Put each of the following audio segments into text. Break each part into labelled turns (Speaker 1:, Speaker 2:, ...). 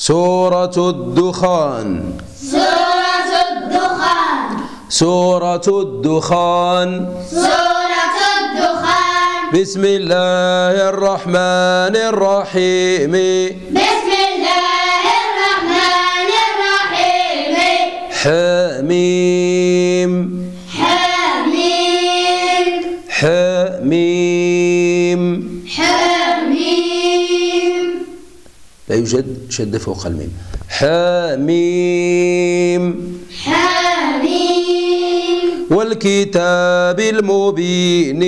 Speaker 1: سورة الدخان.
Speaker 2: سورة الدخان.
Speaker 1: سورة الدخان.
Speaker 2: سورة الدخان.
Speaker 1: بسم الله الرحمن الرحيم.
Speaker 2: بسم الله الرحمن الرحيم.
Speaker 1: حميم. لا يوجد شد فوق الميم. حميم
Speaker 2: حميم
Speaker 1: والكتاب المبين.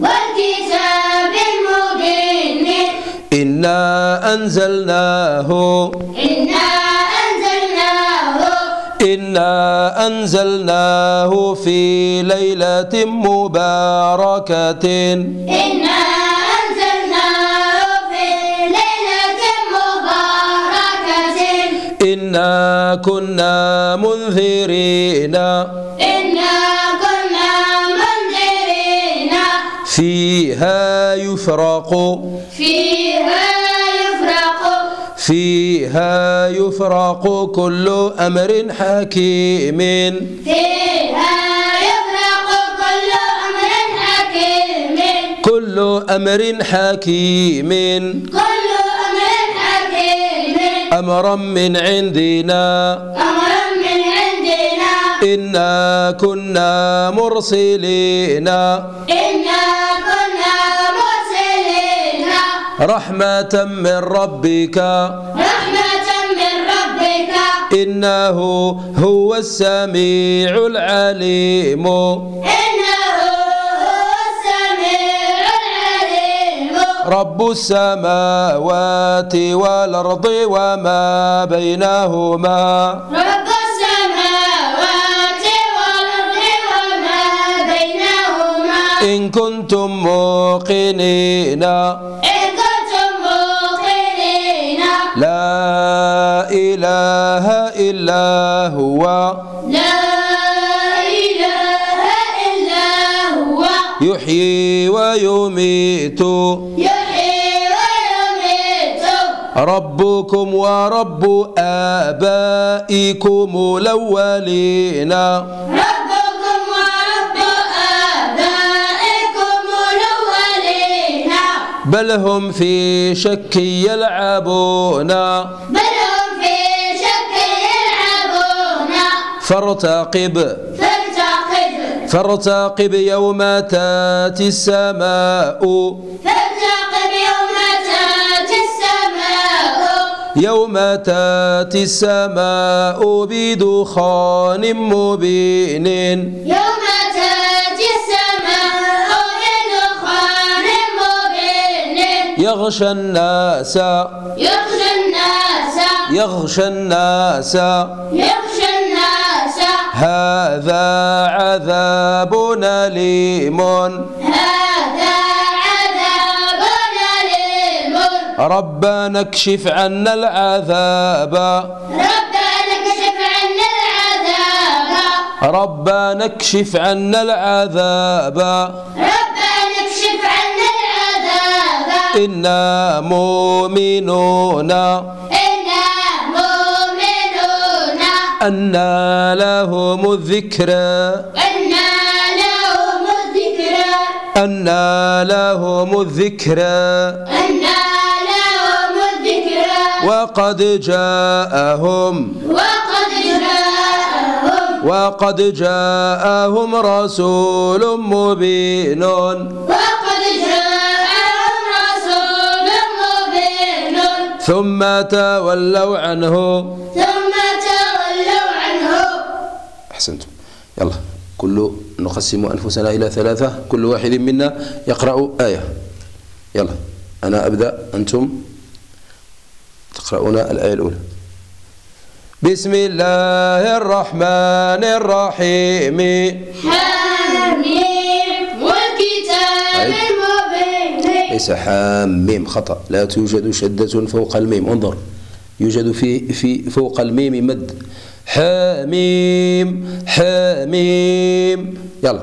Speaker 2: والكتاب المبين.
Speaker 1: إنا أنزلناه.
Speaker 2: إنا أنزلناه.
Speaker 1: إنا أنزلناه في ليلة مباركة.
Speaker 2: إنا
Speaker 1: كنا منذرين.
Speaker 2: إنا كنا منذرين.
Speaker 1: فيها يفرق.
Speaker 2: فيها يفرق.
Speaker 1: فيها يفرق كل أمر حكيم.
Speaker 2: فيها يفرق كل أمر حكيم.
Speaker 1: كل أمر حكيم.
Speaker 2: كل أمر حكيم.
Speaker 1: أمرا من عندنا.
Speaker 2: أمرا من عندنا.
Speaker 1: إنا كنا مرسلين.
Speaker 2: إنا كنا مرسلين.
Speaker 1: رحمة من ربك.
Speaker 2: رحمة من ربك.
Speaker 1: إنه هو السميع العليم.
Speaker 2: إنه
Speaker 1: رب السماوات والأرض وما بينهما.
Speaker 2: رب السماوات والأرض وما بينهما.
Speaker 1: إن كنتم موقنين.
Speaker 2: إن كنتم موقنين.
Speaker 1: لا إله إلا هو.
Speaker 2: لا إله إلا هو.
Speaker 1: يحيي ويميت.
Speaker 2: يحيي ويميت
Speaker 1: ربكم ورب آبائكم الأولين.
Speaker 2: ربكم ورب آبائكم الأولين.
Speaker 1: بل هم في شك يلعبون.
Speaker 2: بل هم في شك يلعبون.
Speaker 1: فارتقب.
Speaker 2: فارتقب.
Speaker 1: فارتقب يوم
Speaker 2: تأتي السماء.
Speaker 1: يوم تاتي السماء بدخان مبين.
Speaker 2: يوم تأتي السماء بدخان مبين.
Speaker 1: يغشى الناس.
Speaker 2: يخشى الناس.
Speaker 1: يغشى الناس.
Speaker 2: يخشى الناس.
Speaker 1: هذا عذاب أليم.
Speaker 2: هذا
Speaker 1: ربنا اكشف عنا العذاب.
Speaker 2: ربنا اكشف عنا العذاب.
Speaker 1: ربنا اكشف عنا العذاب.
Speaker 2: ربنا اكشف عنا العذاب.
Speaker 1: إنا مؤمنون.
Speaker 2: إنا مؤمنون.
Speaker 1: أنى لهم الذكرى
Speaker 2: أنا لهم الذكرى أنا لهم الذكرى
Speaker 1: وقد جاءهم
Speaker 2: وقد جاءهم
Speaker 1: وقد جاءهم رسول مبين.
Speaker 2: وقد جاءهم رسول مبين.
Speaker 1: ثم تولوا عنه.
Speaker 2: ثم تولوا عنه.
Speaker 1: أحسنتم. يلا كل نقسم أنفسنا إلى ثلاثة. كل واحد منا يقرأ آية. يلا أنا أبدأ أنتم تقرؤون الآية الأولى. بسم الله الرحمن الرحيم.
Speaker 2: حميم والكتاب. المبين.
Speaker 1: ليس حاميم خطأ. لا توجد شدة فوق الميم. انظر. يوجد في في فوق الميم مد. حميم حميم يلا.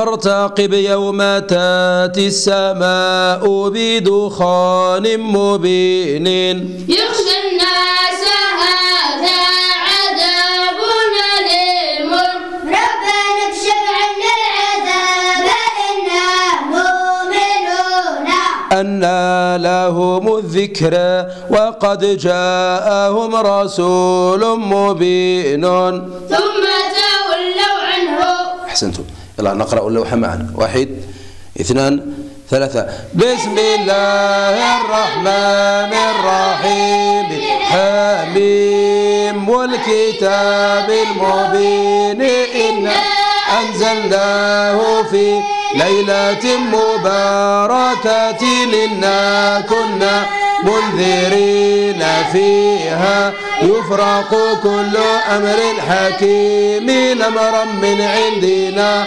Speaker 1: فارتقب يوم تأتي السماء بدخان مبين.
Speaker 2: يخشى الناس هذا عذاب أليم ربنا اكشف عنا العذاب إنا مؤمنون
Speaker 1: أنى لهم الذكر وقد جاءهم رسول مبين.
Speaker 2: ثم تولوا عنه.
Speaker 1: أحسنتم. يلا نقرأ اللوحة معا واحد اثنان ثلاثة. بسم الله الرحمن الرحيم. حميم والكتاب المبين. إنا أنزلناه في ليلة مباركة إنا كنا منذرين فيها. يفرق كل أمر حكيم أمرا من عندنا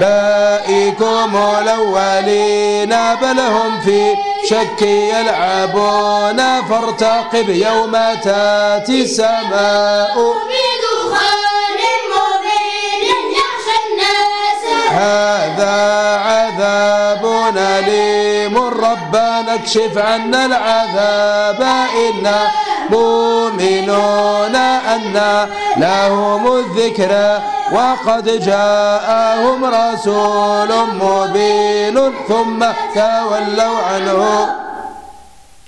Speaker 1: بائكم الأولين بل هم في شك يلعبون فارتقب يوم تأتي السماء.
Speaker 2: بدخان مبين يخشى الناس.
Speaker 1: هذا عذاب أليم ربنا اكشف عنا العذاب إنا مؤمنون أن لهم الذكر وقد جاءهم رسول مبين ثم تولوا عنه.